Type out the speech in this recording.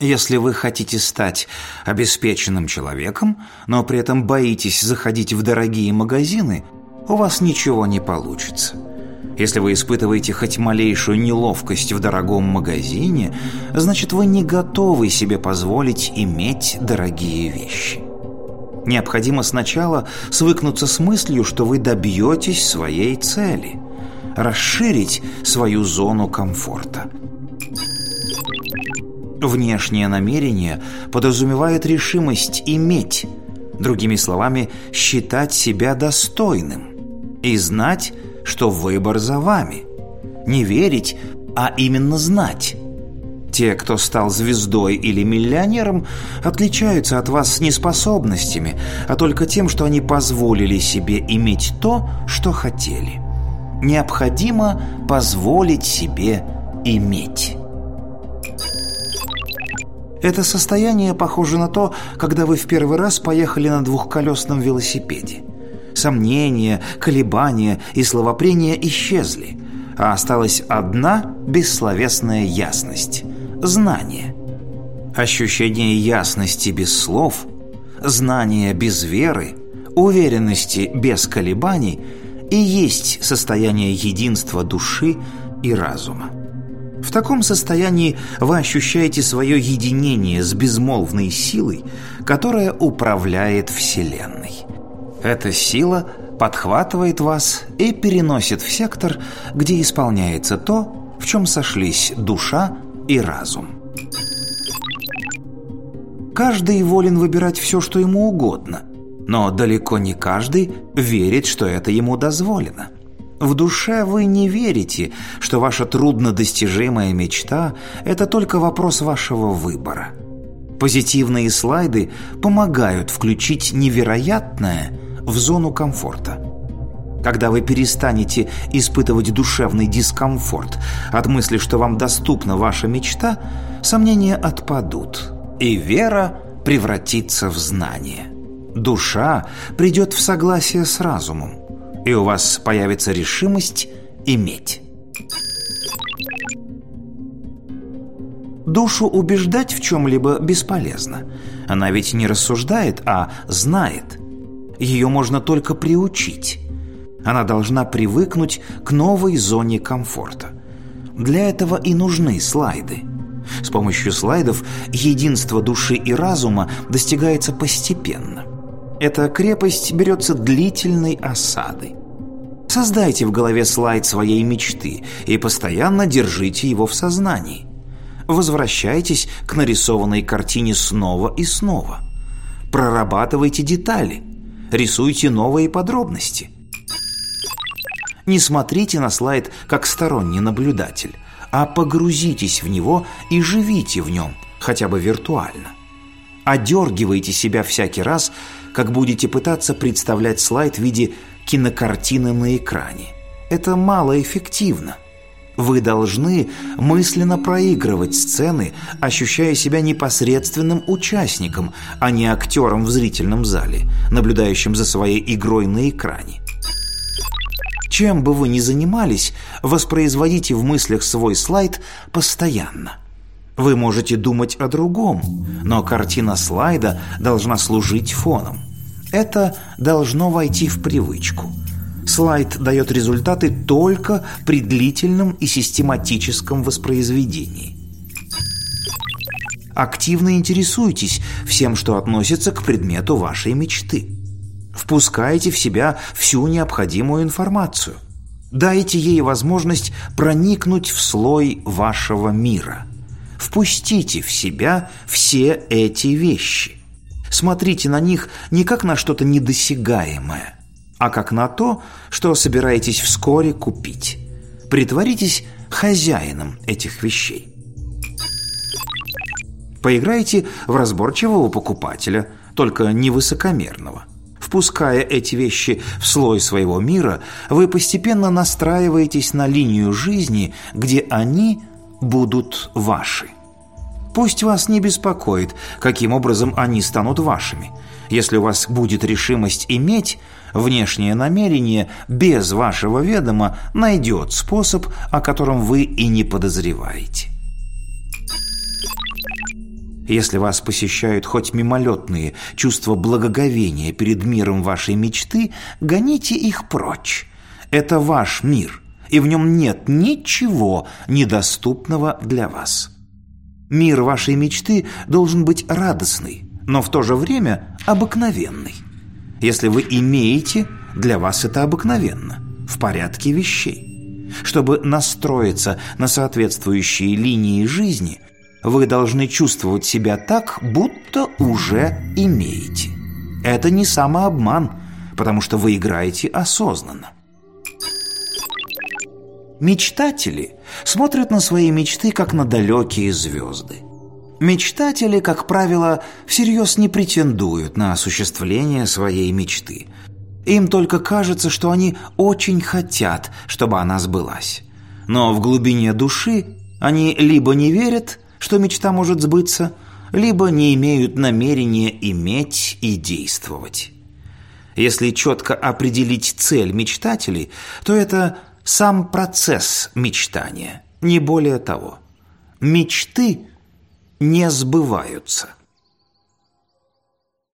Если вы хотите стать обеспеченным человеком, но при этом боитесь заходить в дорогие магазины, у вас ничего не получится. Если вы испытываете хоть малейшую неловкость в дорогом магазине, значит вы не готовы себе позволить иметь дорогие вещи. Необходимо сначала свыкнуться с мыслью, что вы добьетесь своей цели, расширить свою зону комфорта. Внешнее намерение подразумевает решимость иметь, другими словами, считать себя достойным и знать, что выбор за вами. Не верить, а именно знать. Те, кто стал звездой или миллионером, отличаются от вас не способностями, а только тем, что они позволили себе иметь то, что хотели. Необходимо позволить себе иметь. Это состояние похоже на то, когда вы в первый раз поехали на двухколесном велосипеде. Сомнения, колебания и словопрения исчезли, а осталась одна бессловесная ясность – знание. Ощущение ясности без слов, знания без веры, уверенности без колебаний и есть состояние единства души и разума. В таком состоянии вы ощущаете свое единение с безмолвной силой, которая управляет Вселенной. Эта сила подхватывает вас и переносит в сектор, где исполняется то, в чем сошлись душа и разум. Каждый волен выбирать все, что ему угодно, но далеко не каждый верит, что это ему дозволено. В душе вы не верите, что ваша труднодостижимая мечта – это только вопрос вашего выбора. Позитивные слайды помогают включить невероятное – в зону комфорта. Когда вы перестанете испытывать душевный дискомфорт от мысли, что вам доступна ваша мечта, сомнения отпадут, и вера превратится в знание. Душа придет в согласие с разумом, и у вас появится решимость иметь. Душу убеждать в чем-либо бесполезно. Она ведь не рассуждает, а знает – ее можно только приучить. Она должна привыкнуть к новой зоне комфорта. Для этого и нужны слайды. С помощью слайдов единство души и разума достигается постепенно. Эта крепость берется длительной осадой. Создайте в голове слайд своей мечты и постоянно держите его в сознании. Возвращайтесь к нарисованной картине снова и снова. Прорабатывайте детали – рисуйте новые подробности. Не смотрите на слайд как сторонний наблюдатель, а погрузитесь в него и живите в нем, хотя бы виртуально. Одергивайте себя всякий раз, как будете пытаться представлять слайд в виде кинокартины на экране. Это малоэффективно – вы должны мысленно проигрывать сцены, ощущая себя непосредственным участником, а не актером в зрительном зале, наблюдающим за своей игрой на экране. Чем бы вы ни занимались, воспроизводите в мыслях свой слайд постоянно. Вы можете думать о другом, но картина слайда должна служить фоном. Это должно войти в привычку – Слайд дает результаты только при длительном и систематическом воспроизведении. Активно интересуйтесь всем, что относится к предмету вашей мечты. Впускайте в себя всю необходимую информацию. Дайте ей возможность проникнуть в слой вашего мира. Впустите в себя все эти вещи. Смотрите на них не как на что-то недосягаемое, а как на то, что собираетесь вскоре купить. Притворитесь хозяином этих вещей. Поиграйте в разборчивого покупателя, только невысокомерного. Впуская эти вещи в слой своего мира, вы постепенно настраиваетесь на линию жизни, где они будут ваши. Пусть вас не беспокоит, каким образом они станут вашими. Если у вас будет решимость иметь, внешнее намерение без вашего ведома найдет способ, о котором вы и не подозреваете. Если вас посещают хоть мимолетные чувства благоговения перед миром вашей мечты, гоните их прочь. Это ваш мир, и в нем нет ничего недоступного для вас. Мир вашей мечты должен быть радостный, но в то же время обыкновенный. Если вы имеете, для вас это обыкновенно, в порядке вещей. Чтобы настроиться на соответствующие линии жизни, вы должны чувствовать себя так, будто уже имеете. Это не самообман, потому что вы играете осознанно. Мечтатели смотрят на свои мечты, как на далекие звезды. Мечтатели, как правило, всерьез не претендуют на осуществление своей мечты. Им только кажется, что они очень хотят, чтобы она сбылась. Но в глубине души они либо не верят, что мечта может сбыться, либо не имеют намерения иметь и действовать. Если четко определить цель мечтателей, то это сам процесс мечтания, не более того. Мечты не сбываются.